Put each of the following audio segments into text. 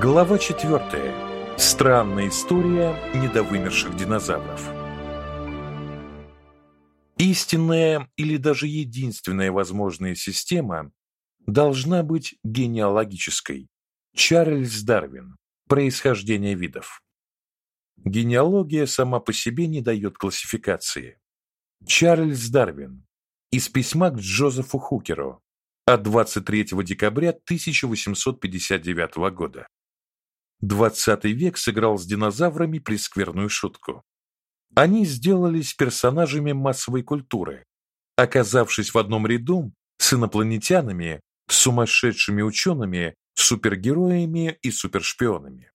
Глава 4. Странная история недовымерших динозавров. Истинная или даже единственная возможная система должна быть генеалогической. Чарльз Дарвин. Происхождение видов. Генеалогия сама по себе не дает классификации. Чарльз Дарвин. Из письма к Джозефу Хукеру от 23 декабря 1859 года. 20 век сыграл с динозаврами прескверную шутку. Они сделались персонажами массовой культуры, оказавшись в одном ряду с инопланетянами, сумасшедшими учеными, супергероями и супершпионами.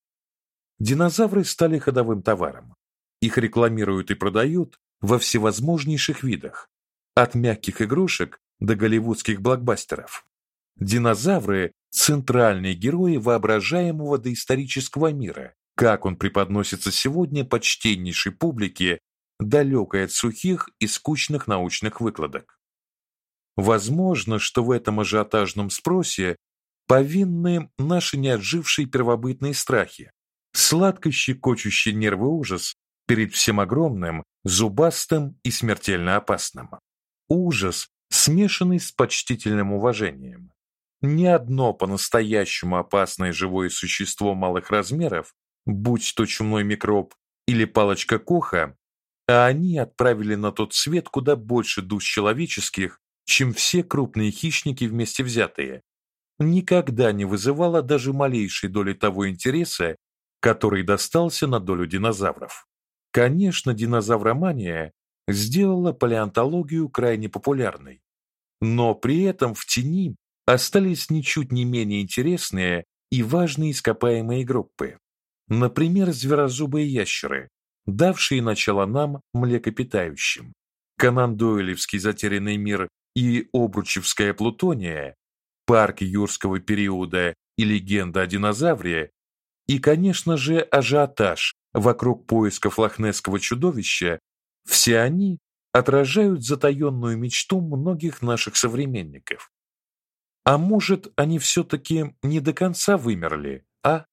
Динозавры стали ходовым товаром. Их рекламируют и продают во всевозможнейших видах, от мягких игрушек до голливудских блокбастеров. Динозавры центральные герои воображаемого доисторического мира, как он преподносится сегодня почтеннейшей публике, далекой от сухих и скучных научных выкладок. Возможно, что в этом ажиотажном спросе повинны наши неотжившие первобытные страхи, сладко щекочущий нервы ужас перед всем огромным, зубастым и смертельно опасным. Ужас, смешанный с почтительным уважением. Ни одно по-настоящему опасное живое существо малых размеров, будь то чумной микроб или палочка Коха, а они отправили на тот свет куда больше душ человеческих, чем все крупные хищники вместе взятые, никогда не вызывало даже малейшей доли того интереса, который достался на долю динозавров. Конечно, динозавромания сделала палеонтологию крайне популярной, но при этом в тени остались ничуть не менее интересные и важные ископаемые группы. Например, зверозубые ящеры, давшие начало нам, млекопитающим. Конан Дойлевский «Затерянный мир» и Обручевская Плутония, парк юрского периода и легенда о динозавре, и, конечно же, ажиотаж вокруг поисков лохнесского чудовища, все они отражают затаённую мечту многих наших современников. А может, они все таки не до конца вымерли, а?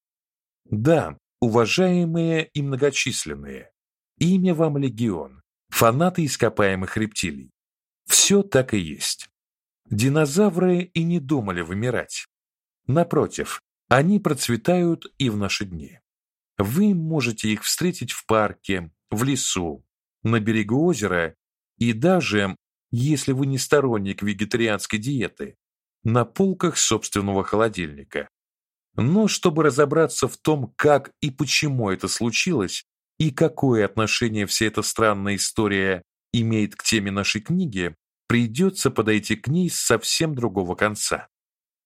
Да, уважаемые и многочисленные. Имя вам легион. Фанаты ископаемых рептилий. Все так и есть. Динозавры и не думали вымирать. Напротив, они процветают и в наши дни. Вы можете их встретить в парке, в лесу, на берегу озера и даже, если вы не сторонник вегетарианской диеты, на полках собственного холодильника. Но чтобы разобраться в том, как и почему это случилось, и какое отношение вся эта странная история имеет к теме нашей книги, придется подойти к ней с совсем другого конца.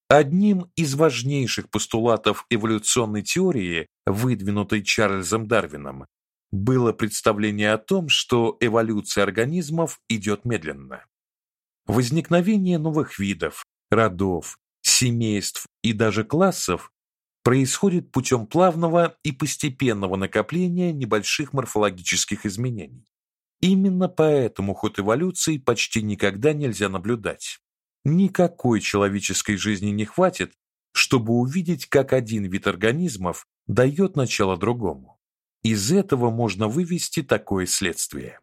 Одним из важнейших постулатов эволюционной теории, выдвинутой Чарльзом Дарвином, было представление о том, что эволюция организмов идет медленно. Возникновение новых видов, родов, семейств и даже классов происходит путем плавного и постепенного накопления небольших морфологических изменений. Именно поэтому ход эволюции почти никогда нельзя наблюдать. Никакой человеческой жизни не хватит, чтобы увидеть, как один вид организмов дает начало другому. Из этого можно вывести такое следствие.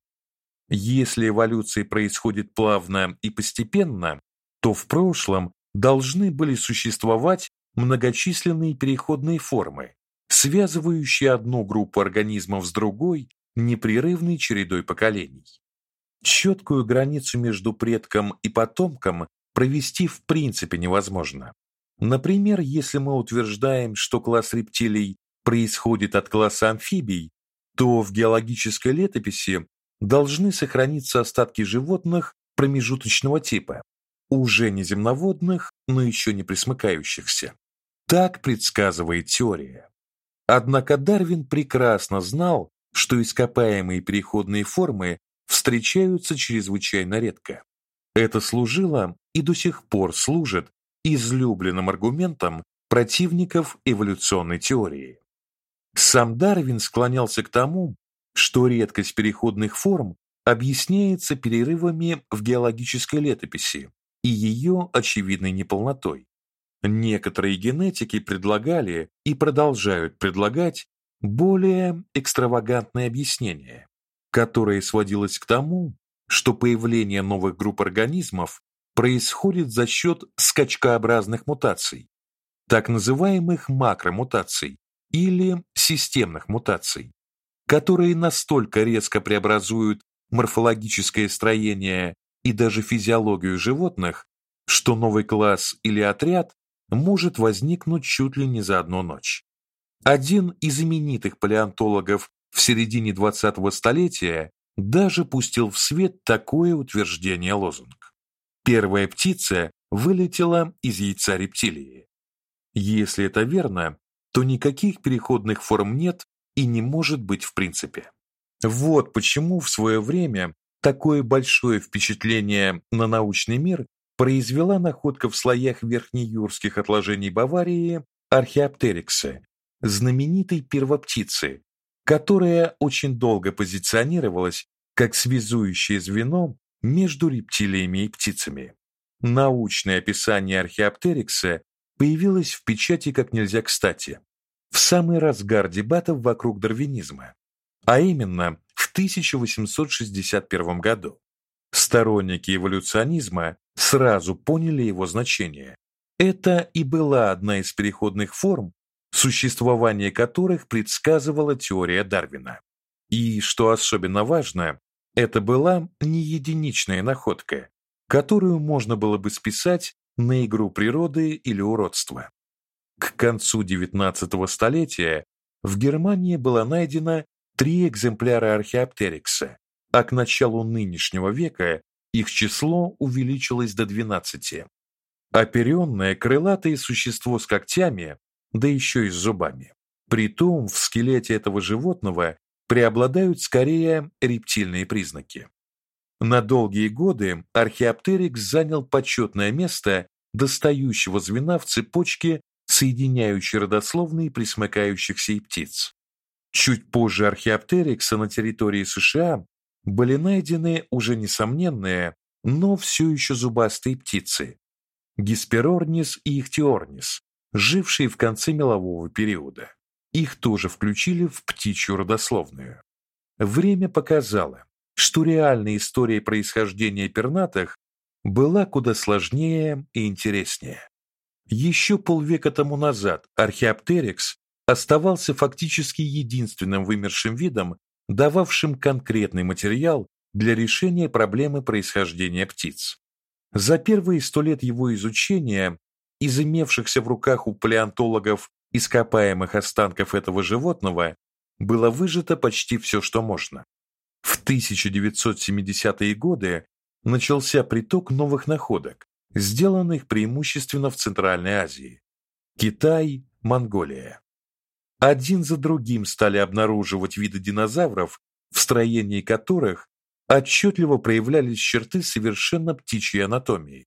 Если эволюция происходит плавно и постепенно, то в прошлом должны были существовать многочисленные переходные формы, связывающие одну группу организмов с другой непрерывной чередой поколений. Четкую границу между предком и потомком провести в принципе невозможно. Например, если мы утверждаем, что класс рептилий происходит от класса амфибий, то в геологической летописи должны сохраниться остатки животных промежуточного типа, уже не земноводных, но еще не пресмыкающихся. Так предсказывает теория. Однако Дарвин прекрасно знал, что ископаемые переходные формы встречаются чрезвычайно редко. Это служило и до сих пор служит излюбленным аргументом противников эволюционной теории. Сам Дарвин склонялся к тому, что редкость переходных форм объясняется перерывами в геологической летописи, и ее очевидной неполнотой. Некоторые генетики предлагали и продолжают предлагать более экстравагантное объяснение, которое сводилось к тому, что появление новых групп организмов происходит за счет скачкообразных мутаций, так называемых макромутаций или системных мутаций, которые настолько резко преобразуют морфологическое строение и даже физиологию животных, что новый класс или отряд может возникнуть чуть ли не за одну ночь. Один из именитых палеонтологов в середине 20-го столетия даже пустил в свет такое утверждение лозунг. Первая птица вылетела из яйца рептилии. Если это верно, то никаких переходных форм нет и не может быть в принципе. Вот почему в свое время такое большое впечатление на научный мир произвела находка в слоях верхнеюрских отложений Баварии археоптерикса, знаменитой первоптицы, которая очень долго позиционировалась как связующее звено между рептилиями и птицами. Научное описание археоптерикса появилось в печати как нельзя кстати, в самый разгар дебатов вокруг дарвинизма, а именно в 1861 году. Сторонники эволюционизма сразу поняли его значение. Это и была одна из переходных форм, существование которых предсказывала теория Дарвина. И что особенно важно, это была не единичная находка, которую можно было бы списать на игру природы или уродство. К концу XIX столетия в Германии было найдено три экземпляра археоптерикса, а к началу нынешнего века их число увеличилось до 12. Оперенное крылатое существо с когтями, да еще и с зубами. Притом в скелете этого животного преобладают скорее рептильные признаки. На долгие годы археоптерикс занял почетное место достающего звена в цепочке, соединяющей родословные присмыкающихся и птиц. Чуть позже археоптерикса на территории США были найдены уже несомненные, но все еще зубастые птицы Гесперорнис и Ихтиорнис, жившие в конце мелового периода. Их тоже включили в птичью родословную. Время показало, что реальная история происхождения пернатых была куда сложнее и интереснее. Еще полвека тому назад Археоптерикс оставался фактически единственным вымершим видом, дававшим конкретный материал для решения проблемы происхождения птиц. За первые сто лет его изучения из имевшихся в руках у палеонтологов ископаемых останков этого животного было выжато почти все, что можно. В 1970-е годы начался приток новых находок, сделанных преимущественно в Центральной Азии: Китай, Монголия. Один за другим стали обнаруживать виды динозавров, в строении которых отчетливо проявлялись черты совершенно птичьей анатомии.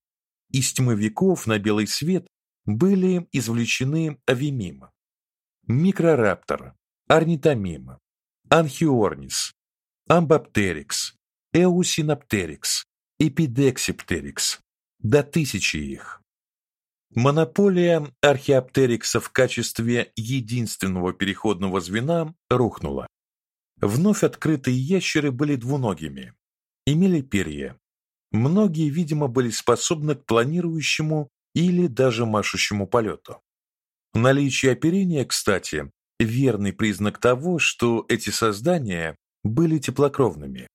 Из тьмы веков на белый свет были извлечены авимим, микрораптор, орнитомим, анхиорнис, амбаптерикс, эусиноптерикс, эпидексиптерикс, до тысячи их. Монополия археоптерикса в качестве единственного переходного звена рухнула. Вновь открытые ящеры были двуногими, имели перья. Многие, видимо, были способны к планирующему или даже машущему полету. Наличие оперения, кстати, верный признак того, что эти создания были теплокровными.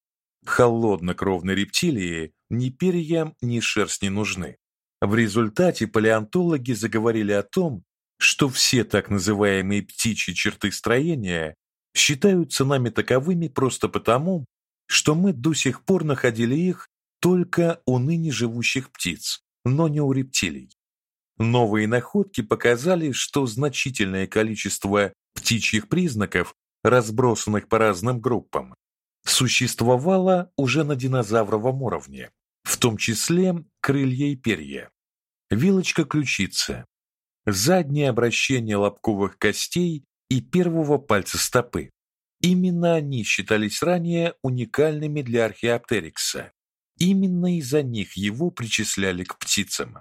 Холоднокровной рептилии ни перья, ни шерсть не нужны. В результате палеонтологи заговорили о том, что все так называемые птичьи черты строения считаются нами таковыми просто потому, что мы до сих пор находили их только у ныне живущих птиц, но не у рептилий. Новые находки показали, что значительное количество птичьих признаков, разбросанных по разным группам, существовало уже на динозавровом уровне, в том числе крылья и перья. Вилочка ключицы, заднее обращение лобковых костей и первого пальца стопы. Именно они считались ранее уникальными для археоптерикса. Именно из-за них его причисляли к птицам.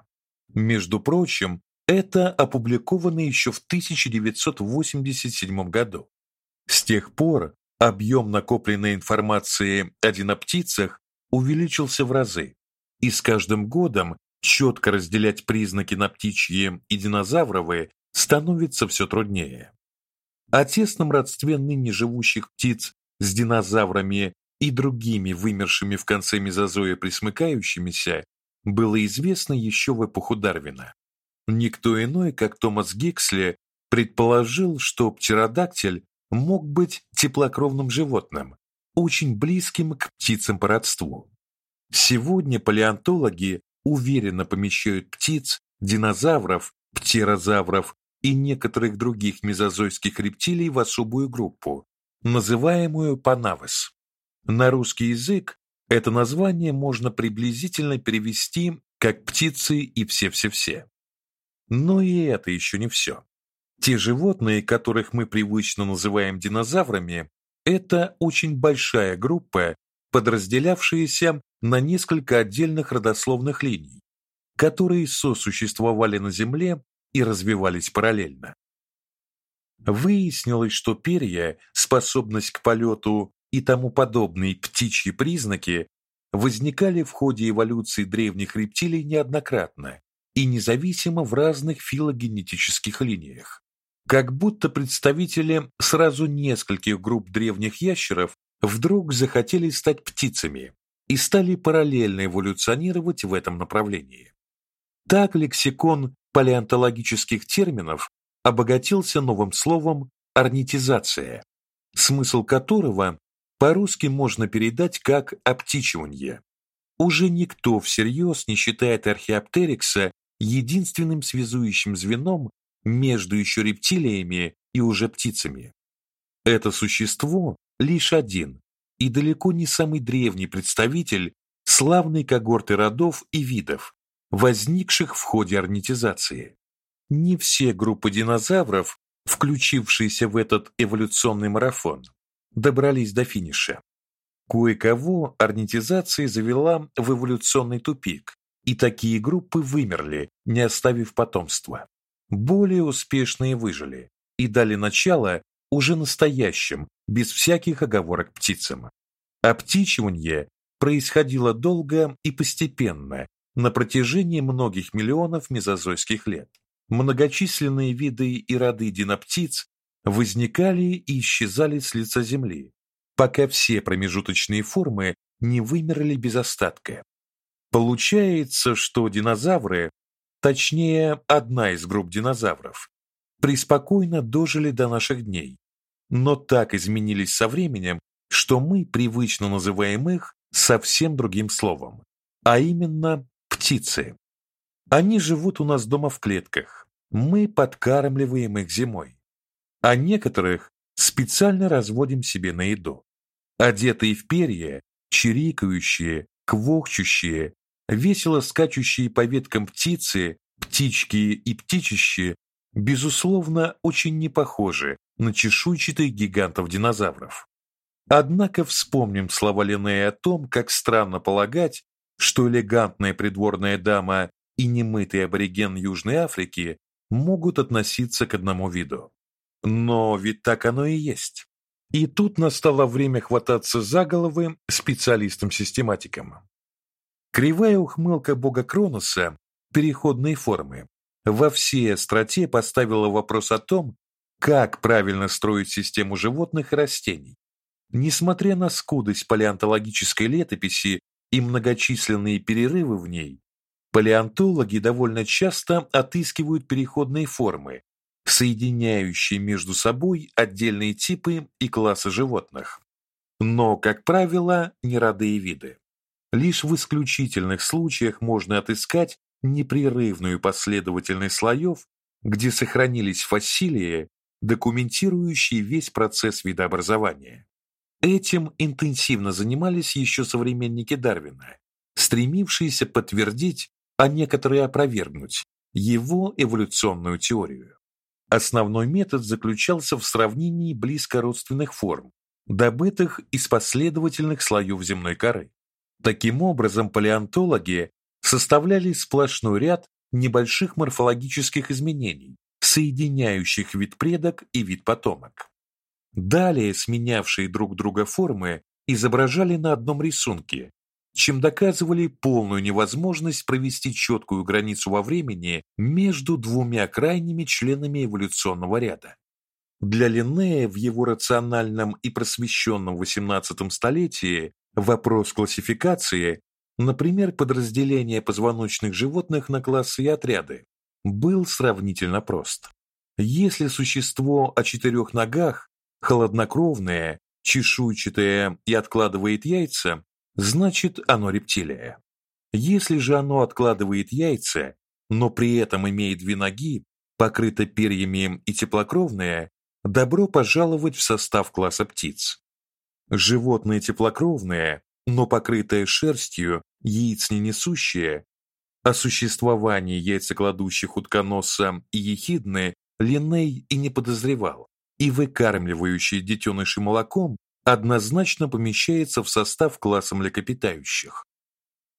Между прочим, Это опубликовано еще в 1987 году. С тех пор объем накопленной информации о диноптицах увеличился в разы, и с каждым годом четко разделять признаки на птичьи и динозавровые становится все труднее. О тесном родстве ныне живущих птиц с динозаврами и другими вымершими в конце мезозоя присмыкающимися было известно еще в эпоху Дарвина. Никто иной, как Томас Гиксли, предположил, что птеродактиль мог быть теплокровным животным, очень близким к птицам по родству. Сегодня палеонтологи уверенно помещают птиц, динозавров, птерозавров и некоторых других мезозойских рептилий в особую группу, называемую Панавес. На русский язык это название можно приблизительно перевести как птицы и все-все-все. Но и это еще не все. Те животные, которых мы привычно называем динозаврами, это очень большая группа, подразделявшаяся на несколько отдельных родословных линий, которые сосуществовали на Земле и развивались параллельно. Выяснилось, что перья, способность к полету и тому подобные птичьи признаки возникали в ходе эволюции древних рептилий неоднократно и независимо в разных филогенетических линиях. Как будто представители сразу нескольких групп древних ящеров вдруг захотели стать птицами и стали параллельно эволюционировать в этом направлении. Так лексикон палеонтологических терминов обогатился новым словом орнитизация, смысл которого по-русски можно передать как обтичивание. Уже никто всерьез не считает археоптерикса единственным связующим звеном между еще рептилиями и уже птицами. Это существо лишь один и далеко не самый древний представитель славной когорты родов и видов, возникших в ходе орнитизации. Не все группы динозавров, включившиеся в этот эволюционный марафон, добрались до финиша. Кое-кого орнитизация завела в эволюционный тупик, и такие группы вымерли, не оставив потомства. Более успешные выжили и дали начало уже настоящим, без всяких оговорок птицам. Оптичивание происходило долго и постепенно, на протяжении многих миллионов мезозойских лет. Многочисленные виды и роды диноптиц возникали и исчезали с лица земли, пока все промежуточные формы не вымерли без остатка. Получается, что динозавры, точнее, одна из групп динозавров, преспокойно дожили до наших дней, но так изменились со временем, что мы привычно называем их совсем другим словом, а именно птицы. Они живут у нас дома в клетках. Мы подкармливаем их зимой. А некоторых специально разводим себе на еду. Одетые в перья, чирикающие, квохчущие, весело скачущие по веткам птицы, птички и птичищи, безусловно, очень не похожи на чешуйчатых гигантов-динозавров. Однако вспомним слова Линнея о том, как странно полагать, что элегантная придворная дама и немытый абориген Южной Африки могут относиться к одному виду. Но ведь так оно и есть. И тут настало время хвататься за головы специалистам-систематикам. Кривая ухмылка бога Кроноса переходной формы во всей остроте поставила вопрос о том, как правильно строить систему животных и растений. Несмотря на скудость палеонтологической летописи и многочисленные перерывы в ней, палеонтологи довольно часто отыскивают переходные формы, соединяющие между собой отдельные типы и классы животных. Но, как правило, не роды и виды. Лишь в исключительных случаях можно отыскать непрерывную последовательность слоев, где сохранились фасилии, документирующие весь процесс видообразования. Этим интенсивно занимались еще современники Дарвина, стремившиеся подтвердить, а некоторые опровергнуть его эволюционную теорию. Основной метод заключался в сравнении близкородственных форм, добытых из последовательных слоев земной коры. Таким образом, палеонтологи составляли сплошной ряд небольших морфологических изменений, соединяющих вид предок и вид потомок. Далее сменявшие друг друга формы изображали на одном рисунке, чем доказывали полную невозможность провести четкую границу во времени между двумя крайними членами эволюционного ряда. Для Линнея в его рациональном и просвещенном XVIII столетии вопрос классификации, например, подразделения позвоночных животных на классы и отряды, был сравнительно прост. Если существо о четырех ногах холоднокровное, чешуйчатое и откладывает яйца, значит, оно рептилия. Если же оно откладывает яйца, но при этом имеет две ноги, покрыто перьями и теплокровное, добро пожаловать в состав класса птиц. Животные теплокровные, но покрытые шерстью, яиц не несущие, о существовании яйцекладущих утконоса и ехидны Линней и не подозревал и выкармливающий детенышей молоком однозначно помещается в состав класса млекопитающих.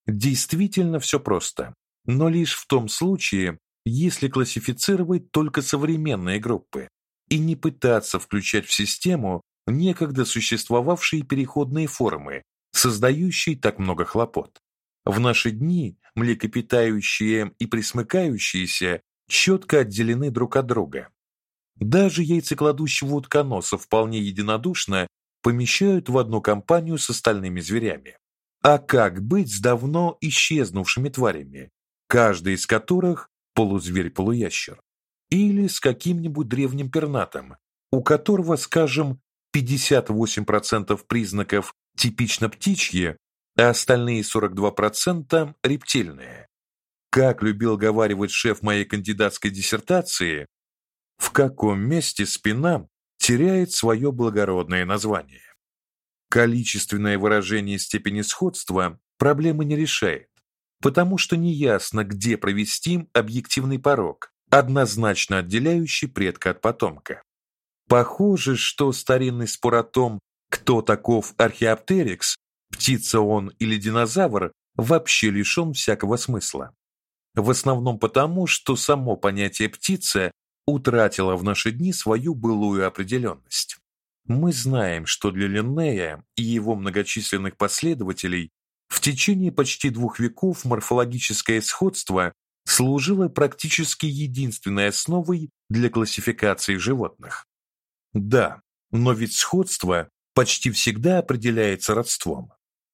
Действительно все просто, но лишь в том случае, если классифицировать только современные группы и не пытаться включать в систему некогда существовавшие переходные формы, создающие так много хлопот. В наши дни млекопитающие и пресмыкающиеся четко отделены друг от друга. Даже яйцекладущего утконоса вполне единодушно помещают в одну компанию с остальными зверями. А как быть с давно исчезнувшими тварями, каждый из которых полузверь-полуящер? Или с каким-нибудь древним пернатым, у которого, скажем, 58% признаков типично птичьи, а остальные 42% рептильные. Как любил говаривать шеф моей кандидатской диссертации, в каком месте спина теряет свое благородное название. Количественное выражение степени сходства проблемы не решает, потому что неясно, где провести объективный порог, однозначно отделяющий предка от потомка. Похоже, что старинный спор о том, кто таков археоптерикс, птица он или динозавр, вообще лишен всякого смысла. В основном потому, что само понятие птица утратила в наши дни свою былую определенность. Мы знаем, что для Линнея и его многочисленных последователей в течение почти двух веков морфологическое сходство служило практически единственной основой для классификации животных. Да, но ведь сходство почти всегда определяется родством.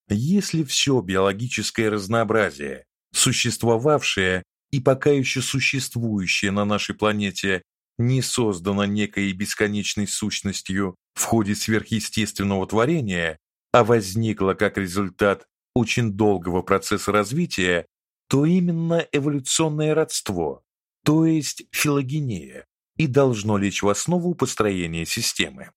Если все биологическое разнообразие, существовавшее и пока еще существующее на нашей планете не создано некой бесконечной сущностью в ходе сверхъестественного творения, а возникло как результат очень долгого процесса развития, то именно эволюционное родство, то есть филогения, и должно лечь в основу построения системы.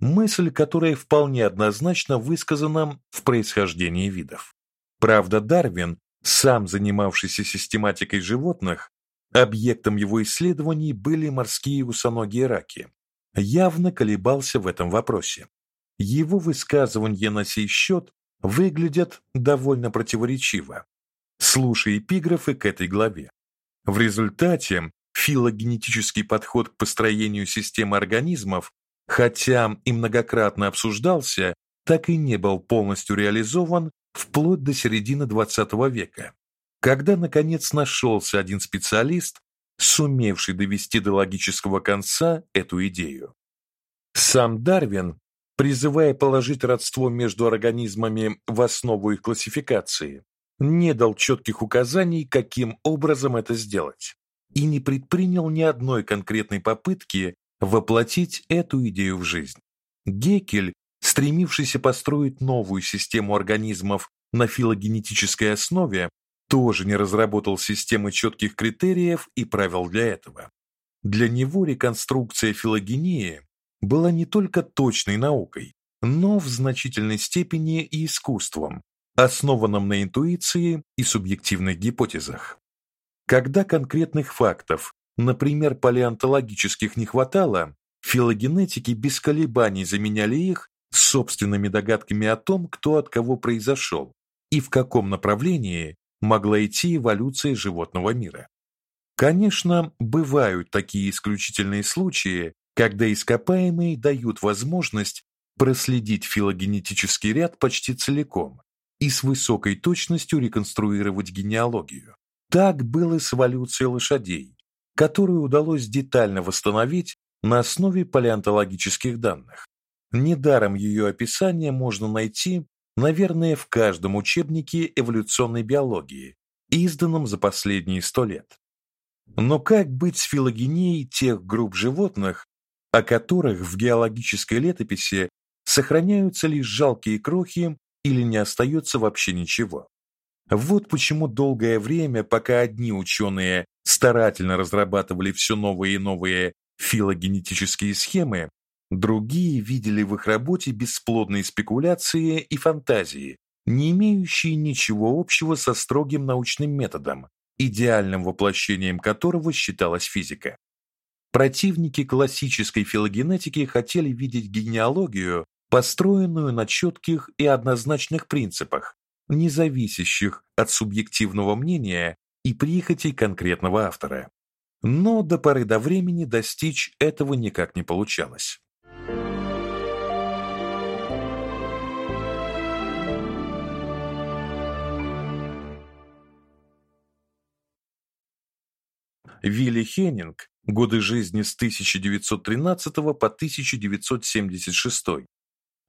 Мысль, которая вполне однозначно высказана в происхождении видов. Правда, Дарвин сам занимавшийся систематикой животных, объектом его исследований были морские усоногие раки, явно колебался в этом вопросе. Его высказывания на сей счет выглядят довольно противоречиво. Слушай эпиграфы к этой главе. В результате филогенетический подход к построению системы организмов, хотя и многократно обсуждался, так и не был полностью реализован вплоть до середины XX века, когда наконец нашелся один специалист, сумевший довести до логического конца эту идею. Сам Дарвин, призывая положить родство между организмами в основу их классификации, не дал четких указаний, каким образом это сделать, и не предпринял ни одной конкретной попытки воплотить эту идею в жизнь. Геккель стремившийся построить новую систему организмов на филогенетической основе, тоже не разработал системы четких критериев и правил для этого. Для него реконструкция филогении была не только точной наукой, но в значительной степени и искусством, основанным на интуиции и субъективных гипотезах. Когда конкретных фактов, например, палеонтологических не хватало, филогенетики без колебаний заменяли их собственными догадками о том, кто от кого произошел и в каком направлении могла идти эволюция животного мира. Конечно, бывают такие исключительные случаи, когда ископаемые дают возможность проследить филогенетический ряд почти целиком и с высокой точностью реконструировать генеалогию. Так было с эволюцией лошадей, которую удалось детально восстановить на основе палеонтологических данных. Недаром ее описание можно найти, наверное, в каждом учебнике эволюционной биологии, изданном за последние сто лет. Но как быть с филогенией тех групп животных, о которых в геологической летописи сохраняются лишь жалкие крохи или не остается вообще ничего? Вот почему долгое время, пока одни ученые старательно разрабатывали все новые и новые филогенетические схемы, другие видели в их работе бесплодные спекуляции и фантазии, не имеющие ничего общего со строгим научным методом, идеальным воплощением которого считалась физика. Противники классической филогенетики хотели видеть генеалогию, построенную на четких и однозначных принципах, не зависящих от субъективного мнения и прихотей конкретного автора. Но до поры до времени достичь этого никак не получалось. Вилли Хеннинг, годы жизни с 1913 по 1976,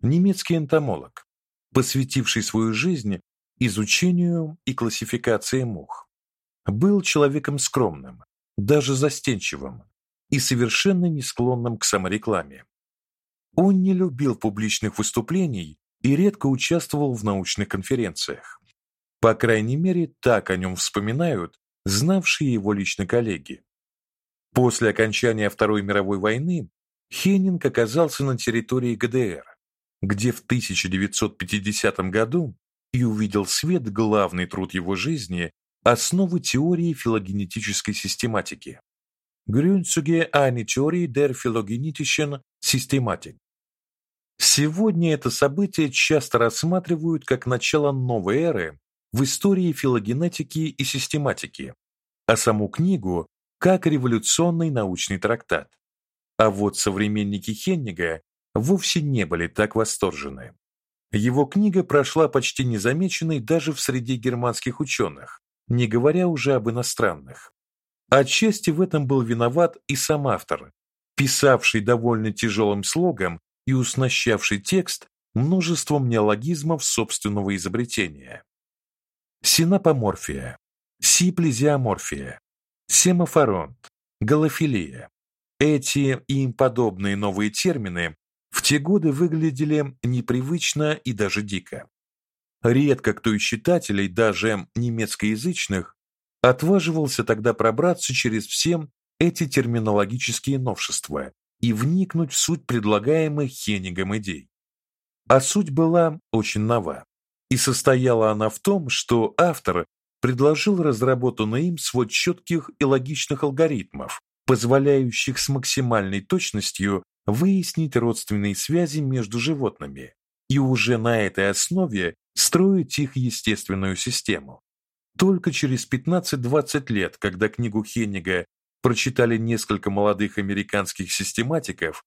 немецкий энтомолог, посвятивший свою жизнь изучению и классификации мух. Был человеком скромным, даже застенчивым и совершенно не склонным к саморекламе. Он не любил публичных выступлений и редко участвовал в научных конференциях. По крайней мере, так о нем вспоминают знавшие его лично коллеги. После окончания Второй мировой войны Хеннинг оказался на территории ГДР, где в 1950 году и увидел свет главный труд его жизни Основы теории филогенетической систематики. Grundzüge einer Theorie der phylogenetischen Systematik. Сегодня это событие часто рассматривают как начало новой эры в истории филогенетики и систематики, а саму книгу как революционный научный трактат. А вот современники Хеннига вовсе не были так восторжены. Его книга прошла почти незамеченной даже в среде германских ученых, не говоря уже об иностранных. Отчасти в этом был виноват и сам автор, писавший довольно тяжелым слогом и уснащавший текст множеством неологизмов собственного изобретения. Синапоморфия, сиплезиоморфия, семафоронт, галофилия. Эти и им подобные новые термины в те годы выглядели непривычно и даже дико. Редко кто из читателей, даже немецкоязычных, отваживался тогда пробраться через все эти терминологические новшества и вникнуть в суть предлагаемых Хеннигом идей. А суть была очень нова, и состояла она в том, что автор предложил разработанный им свод четких и логичных алгоритмов, позволяющих с максимальной точностью выяснить родственные связи между животными, и уже на этой основе строить их естественную систему. Только через 15-20 лет, когда книгу Хеннига прочитали несколько молодых американских систематиков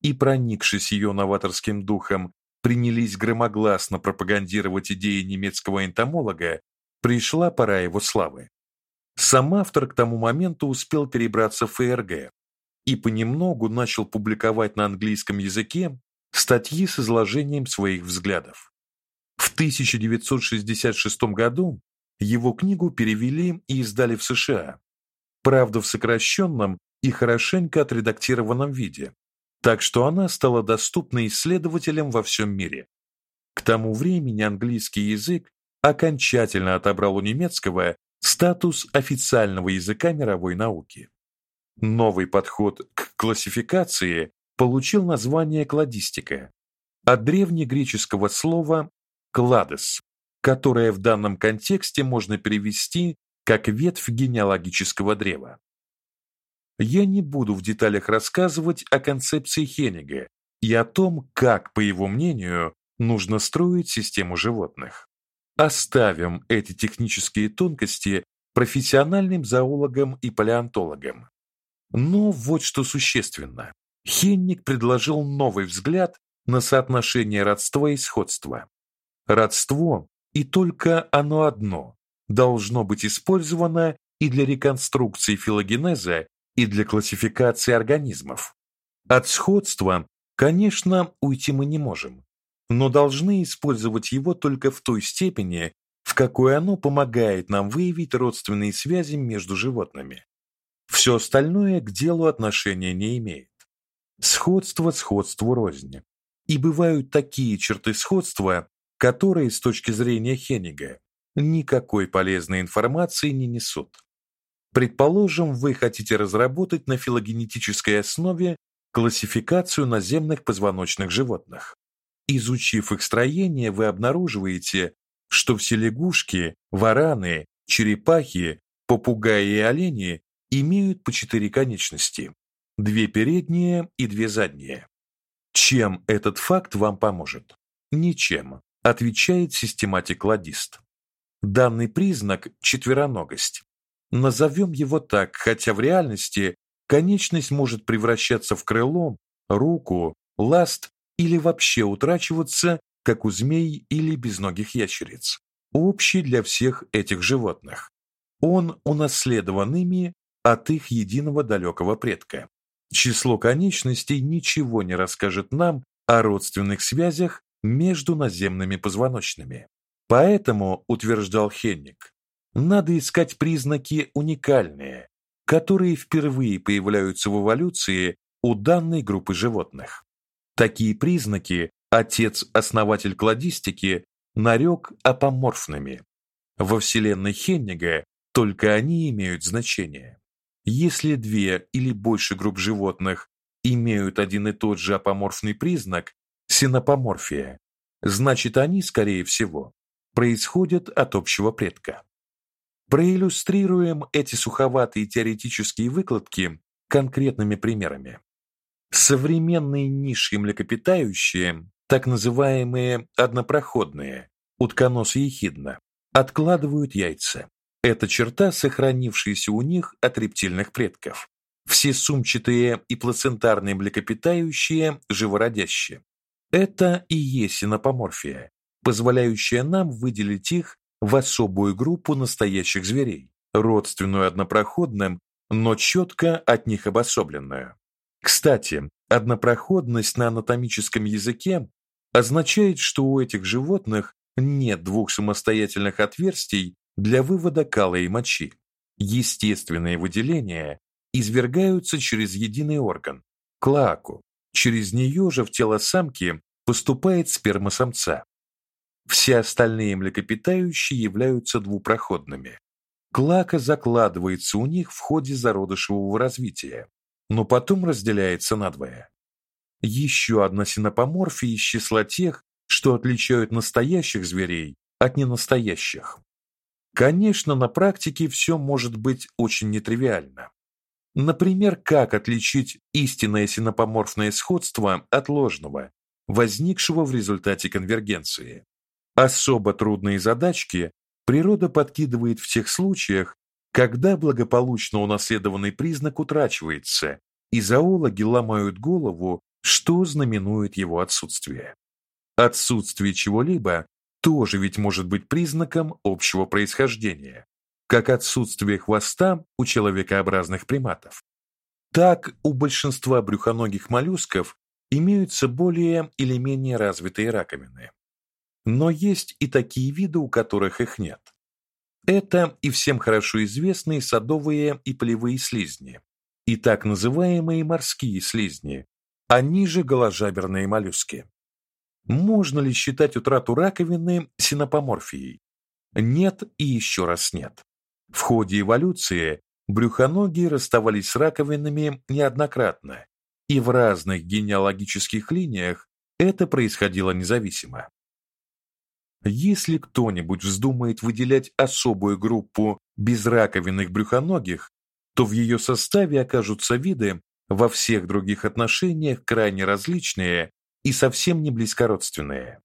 и проникшись ее новаторским духом, принялись громогласно пропагандировать идеи немецкого энтомолога, пришла пора его славы. Сам автор к тому моменту успел перебраться в ФРГ и понемногу начал публиковать на английском языке статьи с изложением своих взглядов. В 1966 году его книгу перевели и издали в США. Правда, в сокращенном и хорошенько отредактированном виде, так что она стала доступна исследователям во всем мире. К тому времени английский язык окончательно отобрал у немецкого статус официального языка мировой науки. Новый подход к классификации получил название кладистика от древнегреческого слова кладес, которое в данном контексте можно перевести как ветвь генеалогического древа. Я не буду в деталях рассказывать о концепции Хеннига и о том, как, по его мнению, нужно строить систему животных. Оставим эти технические тонкости профессиональным зоологом и палеонтологом. Но вот что существенно. Хенник предложил новый взгляд на соотношение родства и сходства. Родство, и только оно одно, должно быть использовано и для реконструкции филогенеза, и для классификации организмов. От сходства, конечно, уйти мы не можем, но должны использовать его только в той степени, в какой оно помогает нам выявить родственные связи между животными. Все остальное к делу отношения не имеет. Сходство сходству рознь. И бывают такие черты сходства, которые с точки зрения Хеннига никакой полезной информации не несут. Предположим, вы хотите разработать на филогенетической основе классификацию наземных позвоночных животных. Изучив их строение, вы обнаруживаете, что все лягушки, вараны, черепахи, попугаи и олени имеют по четыре конечности: две передние и две задние. Чем этот факт вам поможет? Ничем, отвечает систематик-ладист. Данный признак четвероногость. Назовем его так, хотя в реальности конечность может превращаться в крыло, руку, ласт или вообще утрачиваться, как у змей или безногих ящериц. Общий для всех этих животных. Он унаследован ими от их единого далекого предка. Число конечностей ничего не расскажет нам о родственных связях между наземными позвоночными. Поэтому, утверждал Хенник, надо искать признаки уникальные, которые впервые появляются в эволюции у данной группы животных. Такие признаки отец-основатель кладистики нарек апоморфными. Во вселенной Хеннига только они имеют значение. Если две или больше групп животных имеют один и тот же апоморфный признак синапоморфия, значит они, скорее всего, происходят от общего предка. Проиллюстрируем эти суховатые теоретические выкладки конкретными примерами. Современные низшие млекопитающие, так называемые однопроходные, утконос ехидна, откладывают яйца. Эта черта, сохранившаяся у них от рептильных предков. Все сумчатые и плацентарные млекопитающие живородящие. Это и есть синапоморфия, позволяющая нам выделить их в особую группу настоящих зверей, родственную однопроходным, но четко от них обособленную. Кстати, однопроходность на анатомическом языке означает, что у этих животных нет двух самостоятельных отверстий для вывода кала и мочи. Естественные выделения извергаются через единый орган клоаку. Через нее же в тело самки поступает сперма самца. Все остальные млекопитающие являются двупроходными. Клака закладывается у них в ходе зародышевого развития, но потом разделяется надвое. Еще одна синапоморфия из числа тех, что отличают настоящих зверей от ненастоящих. Конечно, на практике все может быть очень нетривиально. Например, как отличить истинное синапоморфное сходство от ложного, возникшего в результате конвергенции? Особо трудные задачки природа подкидывает в тех случаях, когда благополучно унаследованный признак утрачивается, и зоологи ломают голову, что знаменует его отсутствие. Отсутствие чего-либо тоже ведь может быть признаком общего происхождения, как отсутствие хвоста у человекообразных приматов. Так у большинства брюхоногих моллюсков имеются более или менее развитые раковины. Но есть и такие виды, у которых их нет. Это и всем хорошо известные садовые и полевые слизни, и так называемые морские слизни, они же голожаберные моллюски. Можно ли считать утрату раковины синапоморфией? Нет и еще раз нет. В ходе эволюции брюхоногие расставались с раковинами неоднократно, и в разных генеалогических линиях это происходило независимо. Если кто-нибудь вздумает выделять особую группу безраковинных брюхоногих, то в ее составе окажутся виды во всех других отношениях крайне различные и совсем не близкородственные.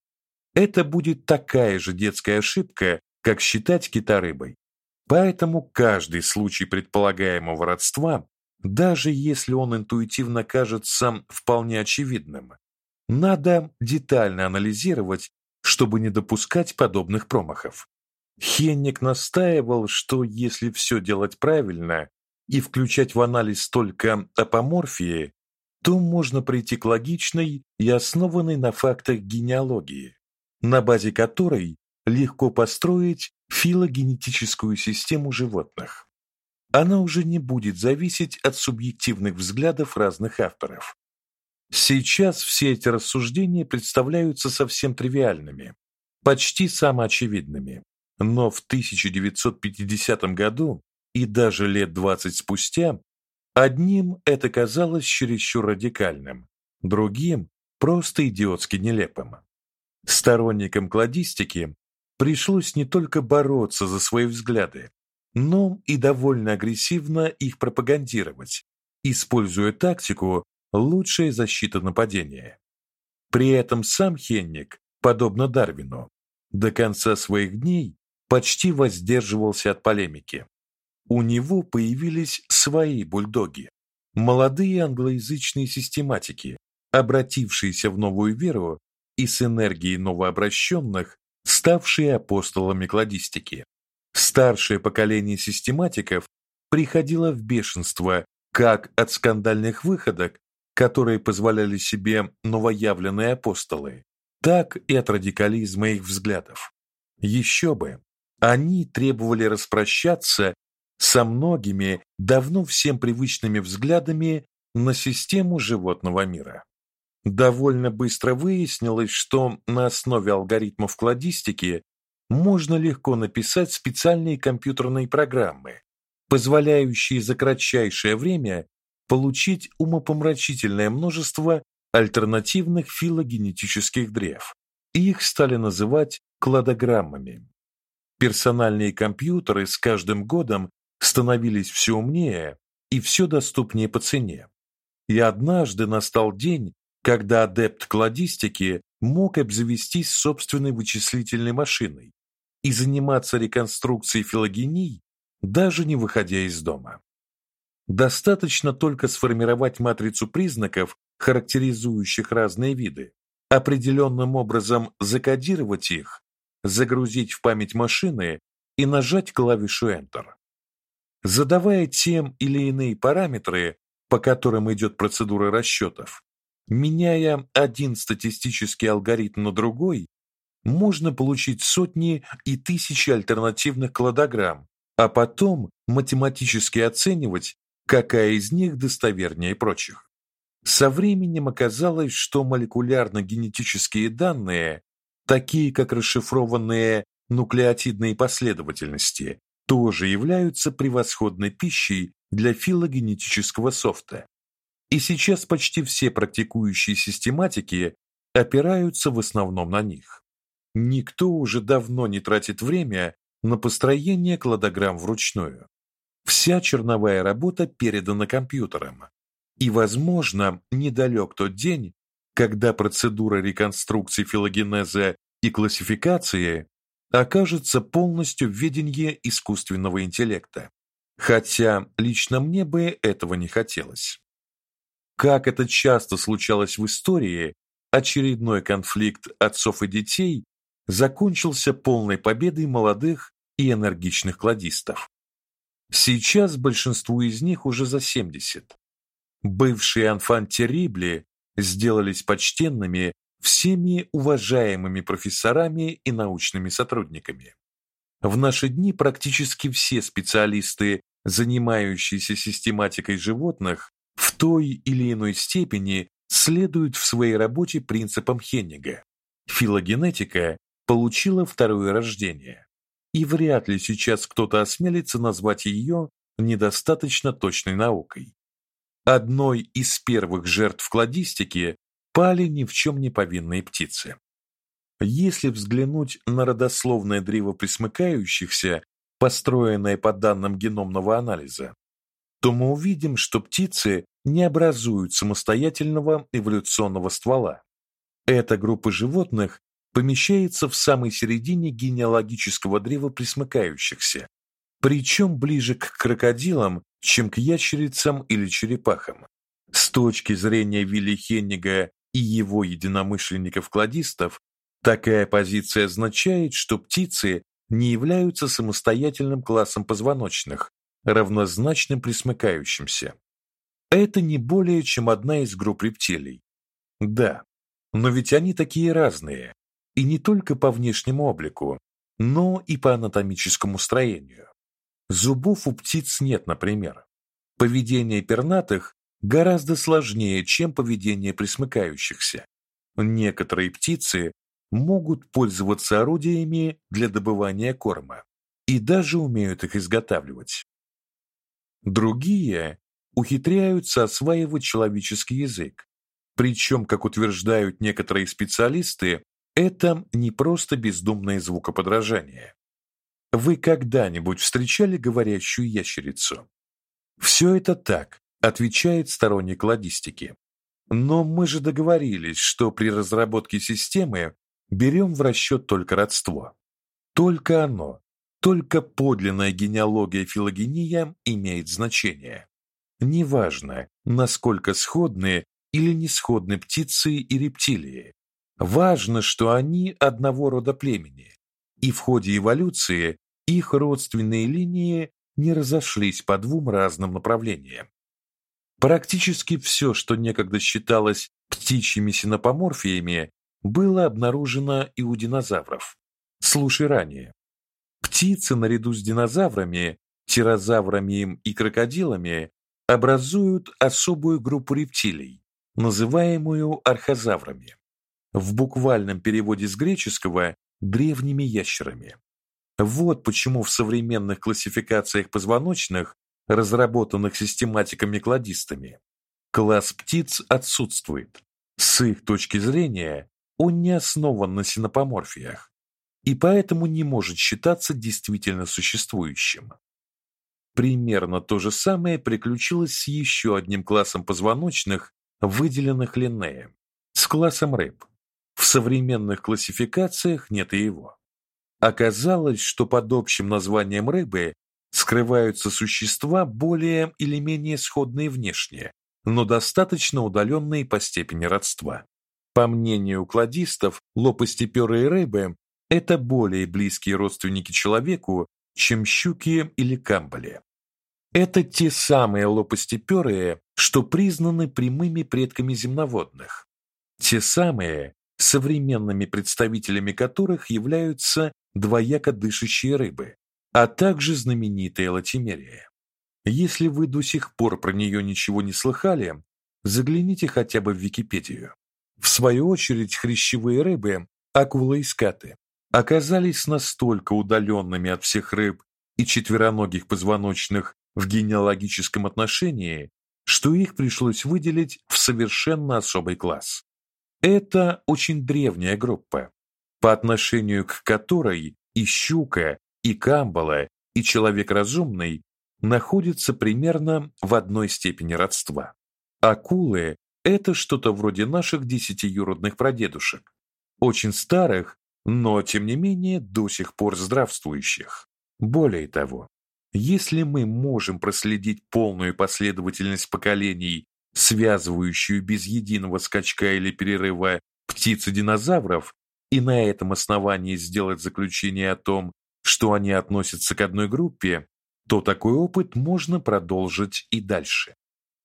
Это будет такая же детская ошибка, как считать кита рыбой. Поэтому каждый случай предполагаемого родства, даже если он интуитивно кажется вполне очевидным, надо детально анализировать, чтобы не допускать подобных промахов. Хенник настаивал, что если все делать правильно и включать в анализ только апоморфии, то можно прийти к логичной и основанной на фактах генеалогии, на базе которой легко построить филогенетическую систему животных. Она уже не будет зависеть от субъективных взглядов разных авторов. Сейчас все эти рассуждения представляются совсем тривиальными, почти самоочевидными. Но в 1950 году и даже лет 20 спустя одним это казалось чересчур радикальным, другим просто идиотски нелепым. Сторонникам кладистики пришлось не только бороться за свои взгляды, но и довольно агрессивно их пропагандировать, используя тактику лучшая защита нападения. При этом сам Хенник, подобно Дарвину, до конца своих дней почти воздерживался от полемики. У него появились свои бульдоги, молодые англоязычные систематики, обратившиеся в новую веру и с энергией новообращенных, ставшие апостолами кладистики. Старшее поколение систематиков приходило в бешенство как от скандальных выходок, которые позволяли себе новоявленные апостолы, так и от радикализма их взглядов. Еще бы, они требовали распрощаться со многими давно всем привычными взглядами на систему животного мира. Довольно быстро выяснилось, что на основе алгоритмов кладистики можно легко написать специальные компьютерные программы, позволяющие за кратчайшее время получить умопомрачительное множество альтернативных филогенетических древ. И их стали называть кладограммами. Персональные компьютеры с каждым годом становились все умнее и все доступнее по цене. И однажды настал день, когда адепт кладистики мог обзавестись собственной вычислительной машиной и заниматься реконструкцией филогений, даже не выходя из дома. Достаточно только сформировать матрицу признаков, характеризующих разные виды, определенным образом закодировать их, загрузить в память машины и нажать клавишу Enter. Задавая тем или иные параметры, по которым идет процедура расчетов, меняя один статистический алгоритм на другой, можно получить сотни и тысячи альтернативных кладограмм, а потом математически оценивать, какая из них достовернее прочих. Со временем оказалось, что молекулярно-генетические данные, такие как расшифрованные нуклеотидные последовательности, тоже являются превосходной пищей для филогенетического софта. И сейчас почти все практикующие систематики опираются в основном на них. Никто уже давно не тратит время на построение кладограмм вручную. Вся черновая работа передана компьютерам. И, возможно, недалек тот день, когда процедура реконструкции филогенеза и классификации окажется полностью в ведении искусственного интеллекта. Хотя лично мне бы этого не хотелось. Как это часто случалось в истории, очередной конфликт отцов и детей закончился полной победой молодых и энергичных кладистов. Сейчас большинству из них уже за 70. Бывшие анфан-террибли сделались почтенными всеми уважаемыми профессорами и научными сотрудниками. В наши дни практически все специалисты, занимающиеся систематикой животных, в той или иной степени следуют в своей работе принципам Хеннига. Филогенетика получила второе рождение, и вряд ли сейчас кто-то осмелится назвать ее недостаточно точной наукой. Одной из первых жертв кладистики пали ни в чем не повинные птицы. Если взглянуть на родословное древо пресмыкающихся, построенное по данным геномного анализа, то мы увидим, что птицы не образуют самостоятельного эволюционного ствола. Эта группа животных помещается в самой середине генеалогического древа пресмыкающихся, причем ближе к крокодилам, чем к ящерицам или черепахам. С точки зрения Вилли Хеннига и его единомышленников-кладистов, такая позиция означает, что птицы не являются самостоятельным классом позвоночных, равнозначным присмыкающимся. Это не более чем одна из групп рептилий. Да, но ведь они такие разные, и не только по внешнему облику, но и по анатомическому строению. Зубов у птиц нет, например. Поведение пернатых гораздо сложнее, чем поведение пресмыкающихся. Некоторые птицы могут пользоваться орудиями для добывания корма и даже умеют их изготавливать. Другие ухитряются осваивать человеческий язык. Причем, как утверждают некоторые специалисты, это не просто бездумное звукоподражание. Вы когда-нибудь встречали говорящую ящерицу? Все это так, отвечает сторонник ладистики. Но мы же договорились, что при разработке системы берем в расчет только родство. Только оно, только подлинная генеалогия филогения имеет значение. Неважно, насколько сходны или не сходны птицы и рептилии. Важно, что они одного рода племени, и в ходе эволюции их родственные линии не разошлись по двум разным направлениям. Практически все, что некогда считалось птичьими синопоморфиями, было обнаружено и у динозавров. Слушай ранее. Птицы наряду с динозаврами, тирозаврами и крокодилами образуют особую группу рептилий, называемую архозаврами. В буквальном переводе с греческого древними ящерами. Вот почему в современных классификациях позвоночных, разработанных систематиками-кладистами, класс птиц отсутствует. С их точки зрения, он не основан на синопоморфиях и поэтому не может считаться действительно существующим. Примерно то же самое приключилось с еще одним классом позвоночных, выделенных Линнеем, с классом рыб. В современных классификациях нет и его. Оказалось, что под общим названием рыбы скрываются существа более или менее сходные внешне, но достаточно удаленные по степени родства. По мнению кладистов, лопастеперые рыбы это более близкие родственники человеку, чем щуки или камбали. Это те самые лопастеперые, что признаны прямыми предками земноводных. Те самые, современными представителями которых являются двояко дышащие рыбы, а также знаменитая латимерия. Если вы до сих пор про нее ничего не слыхали, загляните хотя бы в Википедию. В свою очередь, хрящевые рыбы, акулы и скаты, оказались настолько удаленными от всех рыб и четвероногих позвоночных в генеалогическом отношении, что их пришлось выделить в совершенно особый класс. Это очень древняя группа, по отношению к которой и щука, и камбала, и человек разумный находятся примерно в одной степени родства. Акулы это что-то вроде наших десятиюродных прадедушек, очень старых, но тем не менее до сих пор здравствующих. Более того, если мы можем проследить полную последовательность поколений, связывающую без единого скачка или перерыва птиц и динозавров, и на этом основании сделать заключение о том, что они относятся к одной группе, то такой опыт можно продолжить и дальше.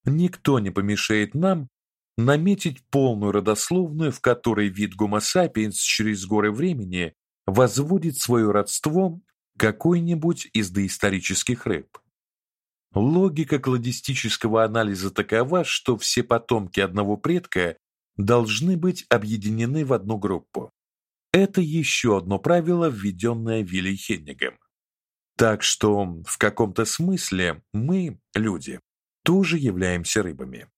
Никто не помешает нам наметить полную родословную, в которой вид Homo sapiens через горы времени возводит свое родство какой-нибудь из доисторических рыб. Логика кладистического анализа такова, что все потомки одного предка должны быть объединены в одну группу. Это еще одно правило, введенное Вилли Хеннигом. Так что в каком-то смысле мы, люди, тоже являемся рыбами.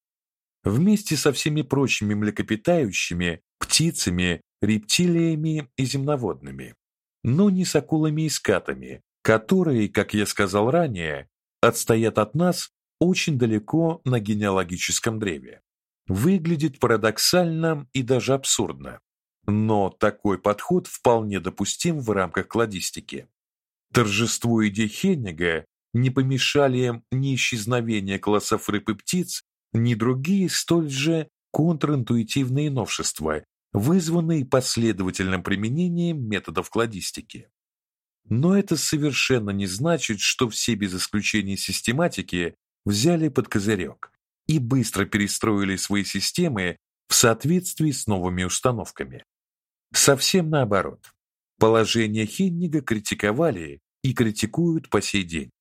Вместе со всеми прочими млекопитающими, птицами, рептилиями и земноводными, но не с акулами и скатами, которые, как я сказал ранее, отстоят от нас очень далеко на генеалогическом древе. Выглядит парадоксально и даже абсурдно, но такой подход вполне допустим в рамках кладистики. Торжеству идей Хеннига не помешали ни исчезновение классов рыб и птиц, ни другие столь же контринтуитивные новшества, вызванные последовательным применением методов кладистики. Но это совершенно не значит, что все без исключения систематики взяли под козырек и быстро перестроили свои системы в соответствии с новыми установками. Совсем наоборот. Положение Хеннига критиковали и критикуют по сей день.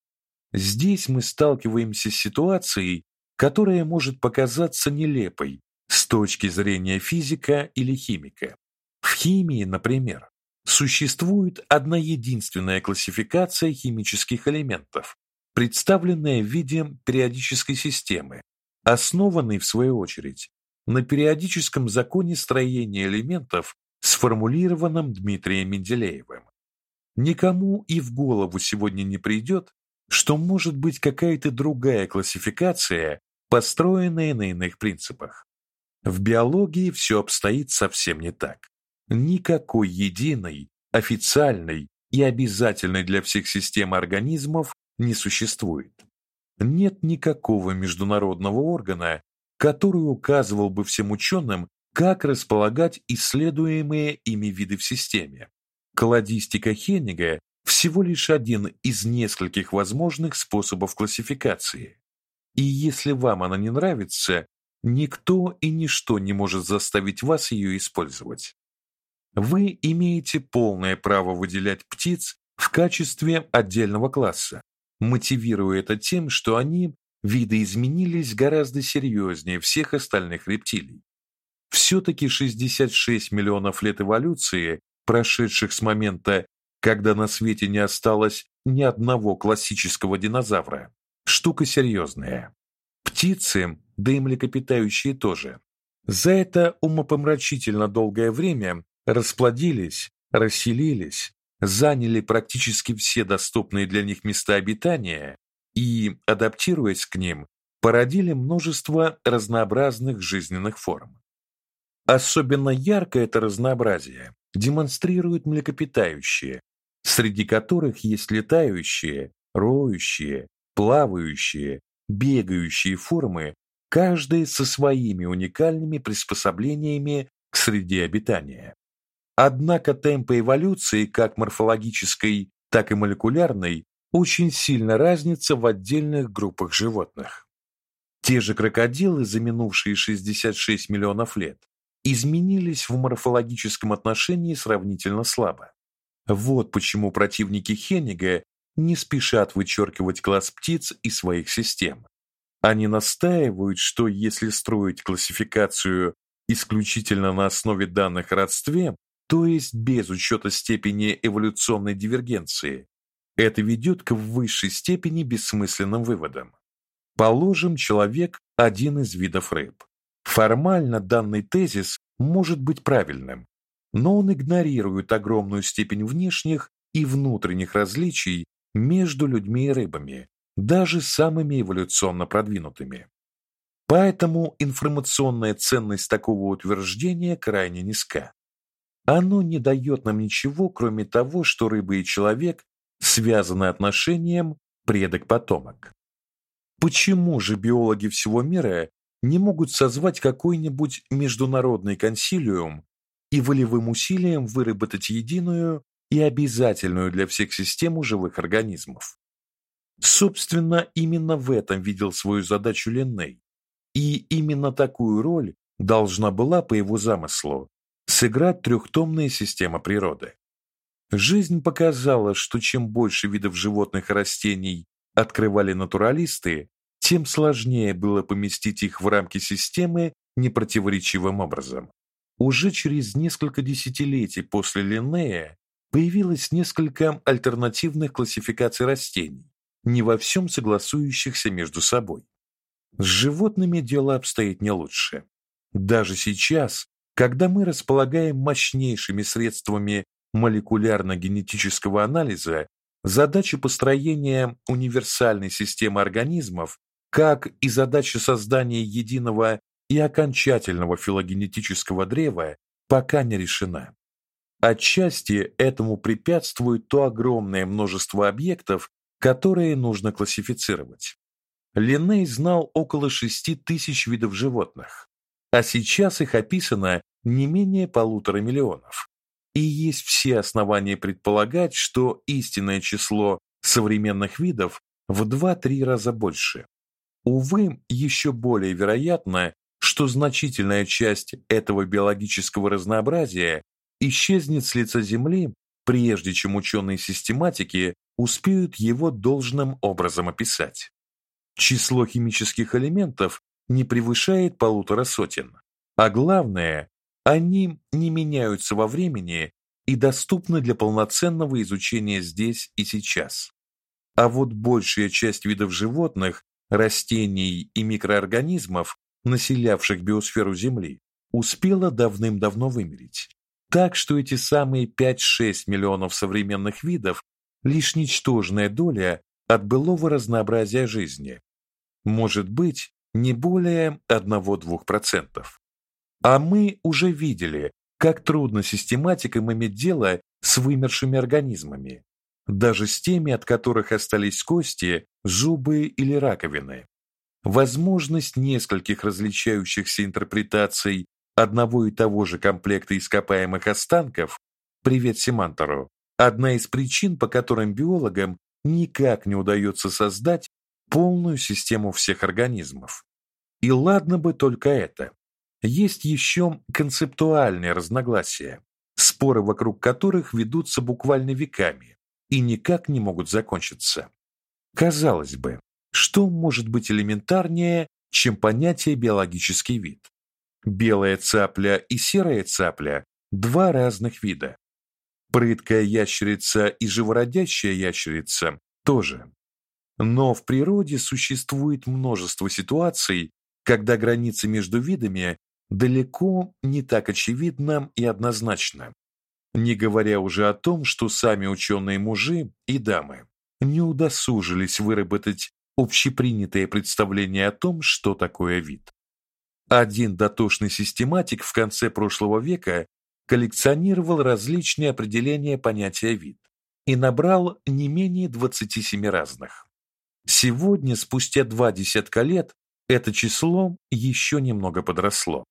Здесь мы сталкиваемся с ситуацией, которая может показаться нелепой с точки зрения физика или химика. В химии, например, существует одна единственная классификация химических элементов, представленная в виде периодической системы, основанной в свою очередь на периодическом законе строения элементов, сформулированном Дмитрием Менделеевым. Никому и в голову сегодня не придет, что может быть какая-то другая классификация, построенная на иных принципах. В биологии все обстоит совсем не так. Никакой единой, официальной и обязательной для всех систем организмов не существует. Нет никакого международного органа, который указывал бы всем ученым, как располагать исследуемые ими виды в системе. Кладистика Хеннига всего лишь один из нескольких возможных способов классификации. И если вам она не нравится, никто и ничто не может заставить вас ее использовать. Вы имеете полное право выделять птиц в качестве отдельного класса, мотивируя это тем, что они видоизменились гораздо серьезнее всех остальных рептилий. Все таки 66 миллионов лет эволюции, прошедших с момента, когда на свете не осталось ни одного классического динозавра. Штука серьезная. Птицы, да и млекопитающие тоже. За это умопомрачительно долгое время расплодились, расселились, заняли практически все доступные для них места обитания и, адаптируясь к ним, породили множество разнообразных жизненных форм. Особенно ярко это разнообразие демонстрируют млекопитающие, среди которых есть летающие, роющие, плавающие, бегающие формы, каждая со своими уникальными приспособлениями к среде обитания. Однако темпы эволюции, как морфологической, так и молекулярной, очень сильно разнятся в отдельных группах животных. Те же крокодилы за минувшие 66 миллионов лет изменились в морфологическом отношении сравнительно слабо. Вот почему противники Хеннига не спешат вычеркивать класс птиц из своих систем. Они настаивают, что если строить классификацию исключительно на основе данных о родстве, то есть без учета степени эволюционной дивергенции, это ведет к высшей степени бессмысленным выводам. Положим, человек один из видов рыб. Формально данный тезис может быть правильным, но он игнорирует огромную степень внешних и внутренних различий между людьми и рыбами, даже самыми эволюционно продвинутыми. Поэтому информационная ценность такого утверждения крайне низка. Оно не дает нам ничего, кроме того, что рыба и человек связаны отношением предок-потомок. Почему же биологи всего мира не могут созвать какой-нибудь международный консилиум и волевым усилием выработать единую и обязательную для всех систему живых организмов? Собственно, именно в этом видел свою задачу Ленней, и именно такую роль должна была по его замыслу сыграть трехтомная система природы. Жизнь показала, что чем больше видов животных и растений открывали натуралисты, тем сложнее было поместить их в рамки системы непротиворечивым образом. Уже через несколько десятилетий после Линнея появилось несколько альтернативных классификаций растений, не во всем согласующихся между собой. С животными дело обстоит не лучше. Даже сейчас, когда мы располагаем мощнейшими средствами молекулярно-генетического анализа, задача построения универсальной системы организмов, как и задача создания единого и окончательного филогенетического древа, пока не решена. Отчасти этому препятствует то огромное множество объектов, которые нужно классифицировать. Линней знал около шести тысяч видов животных, а сейчас их описано не менее полутора миллионов. И есть все основания предполагать, что истинное число современных видов в 2-3 раза больше. Увы, еще более вероятно, что значительная часть этого биологического разнообразия исчезнет с лица Земли, прежде чем ученые систематики успеют его должным образом описать. Число химических элементов не превышает полутора сотен, а главное, они не меняются во времени и доступны для полноценного изучения здесь и сейчас. А вот большая часть видов животных, растений и микроорганизмов, населявших биосферу Земли, успела давным-давно вымереть. Так что эти самые 5-6 миллионов современных видов лишь ничтожная доля от былого разнообразия жизни. Может быть, не более 1-2%. А мы уже видели, как трудно систематикам иметь дело с вымершими организмами, даже с теми, от которых остались кости, зубы или раковины. Возможность нескольких различающихся интерпретаций одного и того же комплекта ископаемых останков, привет Семантору, одна из причин, по которым биологам никак не удается создать полную систему всех организмов. И ладно бы только это. Есть еще концептуальные разногласия, споры вокруг которых ведутся буквально веками и никак не могут закончиться. Казалось бы, что может быть элементарнее, чем понятие биологический вид? Белая цапля и серая цапля два разных вида. Прыткая ящерица и живородящая ящерица тоже. Но в природе существует множество ситуаций, когда граница между видами далеко не так очевидна и однозначна. Не говоря уже о том, что сами ученые-мужи и дамы не удосужились выработать общепринятое представление о том, что такое вид. Один дотошный систематик в конце прошлого века коллекционировал различные определения понятия вид и набрал не менее 27 разных. Сегодня, спустя два десятка лет, это число еще немного подросло.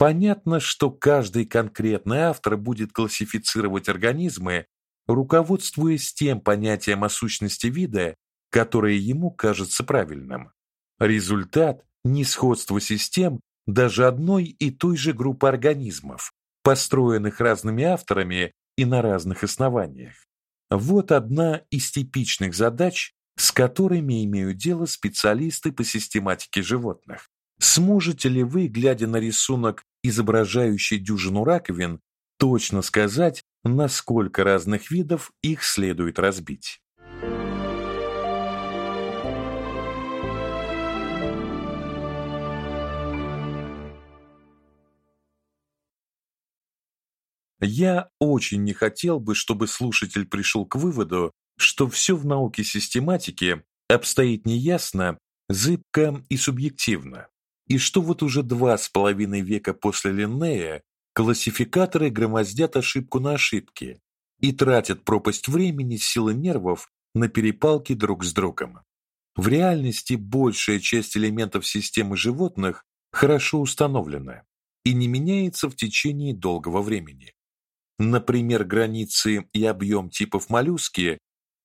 Понятно, что каждый конкретный автор будет классифицировать организмы, руководствуясь тем понятием о сущности вида, которое ему кажется правильным. Результат несходство систем даже одной и той же группы организмов, построенных разными авторами и на разных основаниях. Вот одна из типичных задач, с которыми имеют дело специалисты по систематике животных. Сможете ли вы, глядя на рисунок изображающий дюжину раковин, точно сказать, на сколько разных видов их следует разбить. Я очень не хотел бы, чтобы слушатель пришел к выводу, что все в науке систематики обстоит неясно, зыбко и субъективно и что вот уже два с половиной века после Линнея классификаторы громоздят ошибку на ошибке и тратят пропасть времени, силы нервов на перепалки друг с другом. В реальности большая часть элементов системы животных хорошо установлена и не меняется в течение долгого времени. Например, границы и объем типов моллюски,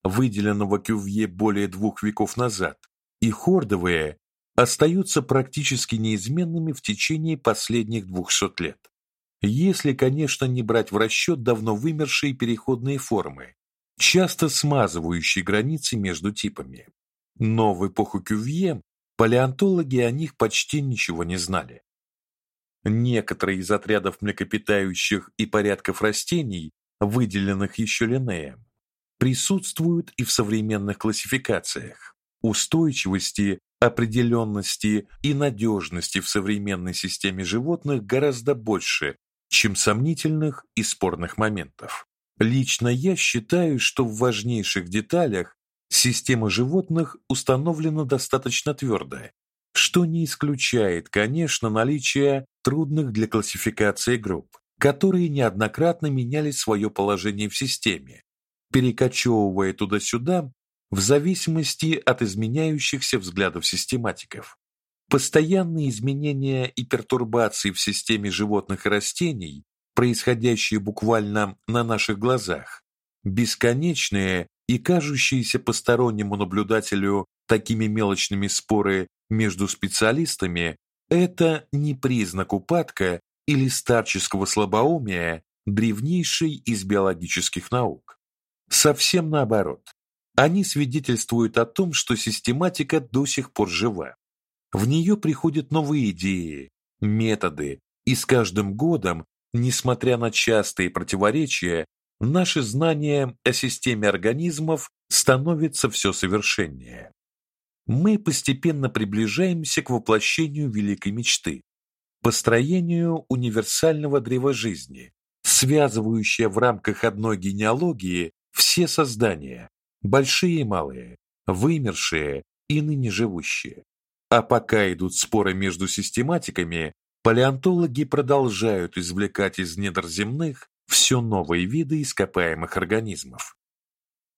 выделенного Кювье более двух веков назад, и хордовые, остаются практически неизменными в течение последних 200 лет. Если, конечно, не брать в расчет давно вымершие переходные формы, часто смазывающие границы между типами. Но в эпоху Кювье палеонтологи о них почти ничего не знали. Некоторые из отрядов млекопитающих и порядков растений, выделенных еще Линнеем, присутствуют и в современных классификациях. Устойчивости определенности и надежности в современной системе животных гораздо больше, чем сомнительных и спорных моментов. Лично я считаю, что в важнейших деталях система животных установлена достаточно твердо, что не исключает, конечно, наличие трудных для классификации групп. которые неоднократно меняли свое положение в системе, перекочевывая туда-сюда в зависимости от изменяющихся взглядов систематиков. Постоянные изменения и пертурбации в системе животных и растений, происходящие буквально на наших глазах, бесконечные и кажущиеся постороннему наблюдателю такими мелочными споры между специалистами это не признак упадка или старческого слабоумия древнейшей из биологических наук. Совсем наоборот. Они свидетельствуют о том, что систематика до сих пор жива. В нее приходят новые идеи, методы, и с каждым годом, несмотря на частые противоречия, наши знания о системе организмов становятся все совершеннее. Мы постепенно приближаемся к воплощению великой мечты построению универсального древа жизни, связывающее в рамках одной генеалогии все создания, большие и малые, вымершие и ныне живущие. А пока идут споры между систематиками, палеонтологи продолжают извлекать из недр земных все новые виды ископаемых организмов.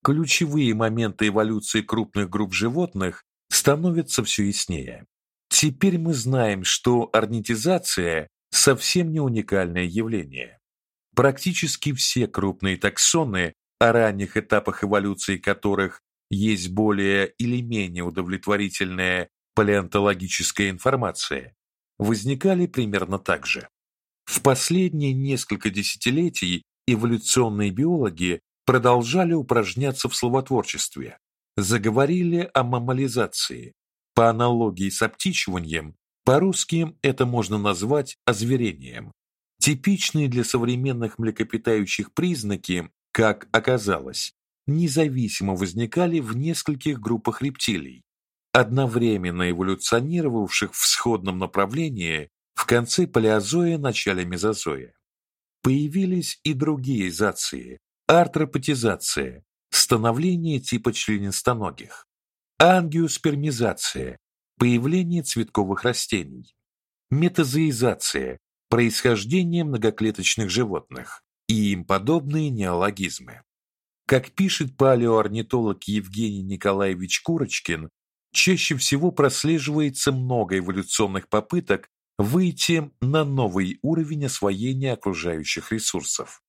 Ключевые моменты эволюции крупных групп животных становятся все яснее. Теперь мы знаем, что орнитизация совсем не уникальное явление. Практически все крупные таксоны, о ранних этапах эволюции которых есть более или менее удовлетворительная палеонтологическая информация, возникали примерно так же. В последние несколько десятилетий эволюционные биологи продолжали упражняться в словотворчестве, заговорили о мамализации, по аналогии с обтичиванием, по-русски это можно назвать озверением. Типичные для современных млекопитающих признаки, как оказалось, независимо возникали в нескольких группах рептилий, одновременно эволюционировавших в сходном направлении в конце палеозоя начале мезозоя. Появились и другие зации: артропатизация, становление типа членистоногих, ангиоспермизация появление цветковых растений, метазоизация происхождение многоклеточных животных и им подобные неологизмы. Как пишет палеоорнитолог Евгений Николаевич Курочкин, чаще всего прослеживается много эволюционных попыток выйти на новый уровень освоения окружающих ресурсов.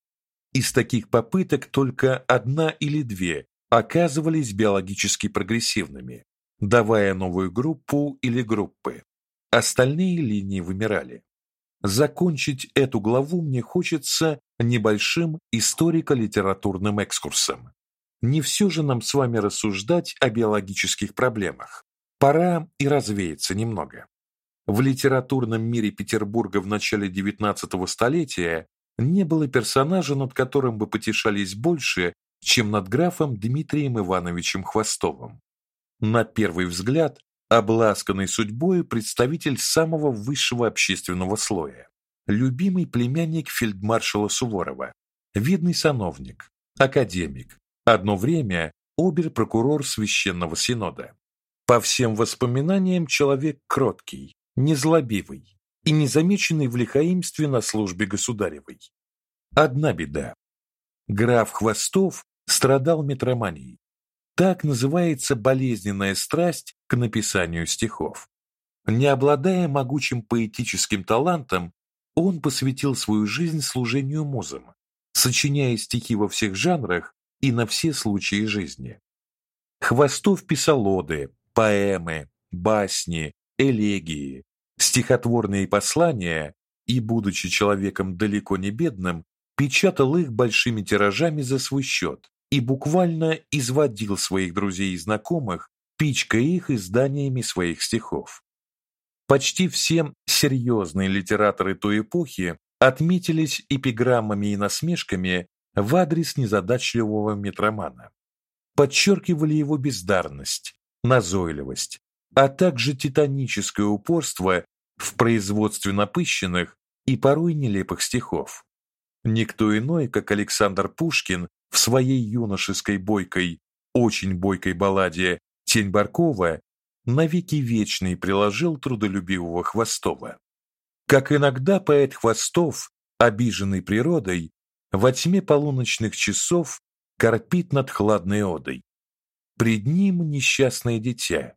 Из таких попыток только одна или две оказывались биологически прогрессивными, давая новую группу или группы. Остальные линии вымирали. Закончить эту главу мне хочется небольшим историко-литературным экскурсом. Не все же нам с вами рассуждать о биологических проблемах. Пора и развеяться немного. В литературном мире Петербурга в начале XIX столетия не было персонажа, над которым бы потешались больше, чем над графом Дмитрием Ивановичем Хвостовым. На первый взгляд, обласканный судьбой представитель самого высшего общественного слоя, любимый племянник фельдмаршала Суворова, видный сановник, академик, одно время обер-прокурор священного синода. По всем воспоминаниям человек кроткий, незлобивый и незамеченный в лихаимстве на службе государевой. Одна беда. Граф Хвостов страдал метроманией. Так называется болезненная страсть к написанию стихов. Не обладая могучим поэтическим талантом, он посвятил свою жизнь служению музам, сочиняя стихи во всех жанрах и на все случаи жизни. Хвостов писал оды, поэмы, басни, элегии, стихотворные послания и, будучи человеком далеко не бедным, печатал их большими тиражами за свой счет, и буквально изводил своих друзей и знакомых, пичкая их изданиями своих стихов. Почти все серьезные литераторы той эпохи отметились эпиграммами и насмешками в адрес незадачливого метромана. Подчеркивали его бездарность, назойливость, а также титаническое упорство в производстве напыщенных и порой нелепых стихов. Никто иной, как Александр Пушкин, в своей юношеской бойкой, очень бойкой балладе Тень Баркова навеки вечный приложил трудолюбивого Хвостова. Как иногда поэт Хвостов обиженный природой, во тьме полуночных часов корпит над хладной одой. Пред ним несчастное дитя,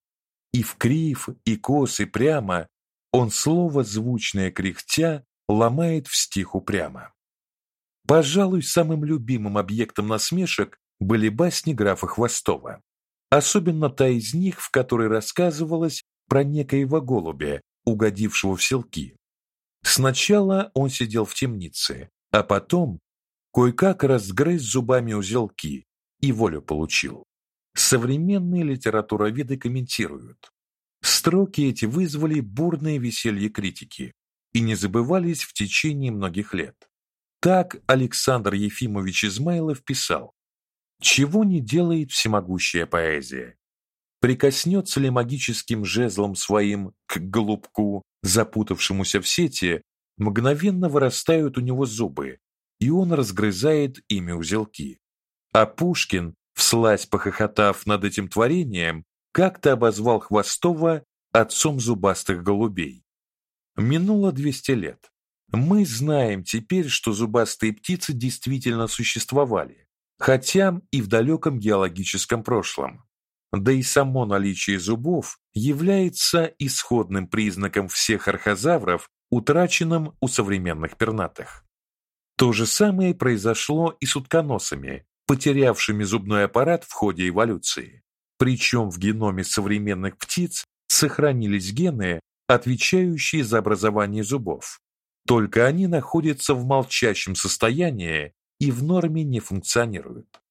и в крив, и кос, и прямо он слово звучное кряхтя ломает в стих упрямо. Пожалуй, самым любимым объектом насмешек были басни графа Хвостова. Особенно та из них, в которой рассказывалось про некоего голубя, угодившего в селки. Сначала он сидел в темнице, а потом кое-как разгрыз зубами узелки и волю получил. Современные литературоведы комментируют. Строки эти вызвали бурное веселье критики и не забывались в течение многих лет. Так Александр Ефимович Измайлов писал: "Чего не делает всемогущая поэзия? Прикоснется ли магическим жезлом своим к голубку, запутавшемуся в сети, мгновенно вырастают у него зубы, и он разгрызает ими узелки. А Пушкин, вслась похохотав над этим творением, как-то обозвал Хвостова отцом зубастых голубей. Минуло 200 лет. Мы знаем теперь, что зубастые птицы действительно существовали, хотя и в далеком геологическом прошлом. Да и само наличие зубов является исходным признаком всех архозавров, утраченным у современных пернатых. То же самое произошло и с утконосами, потерявшими зубной аппарат в ходе эволюции. Причем в геноме современных птиц сохранились гены, отвечающие за образование зубов. Только они находятся в молчащем состоянии и в норме не функционируют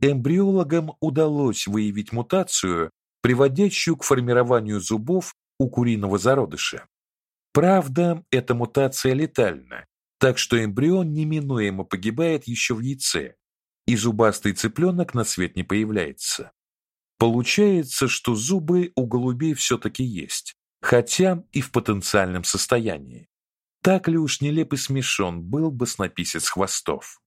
эмбриологам удалось выявить мутацию, приводящую к формированию зубов у куриного зародыша. Правда, эта мутация летальна, так что эмбрион неминуемо погибает еще в яйце, и зубастый цыпленок на свет не появляется. Получается, что зубы у голубей все таки есть, хотя и в потенциальном состоянии. Так ли уж нелеп и смешон был бы баснописец Хвостов?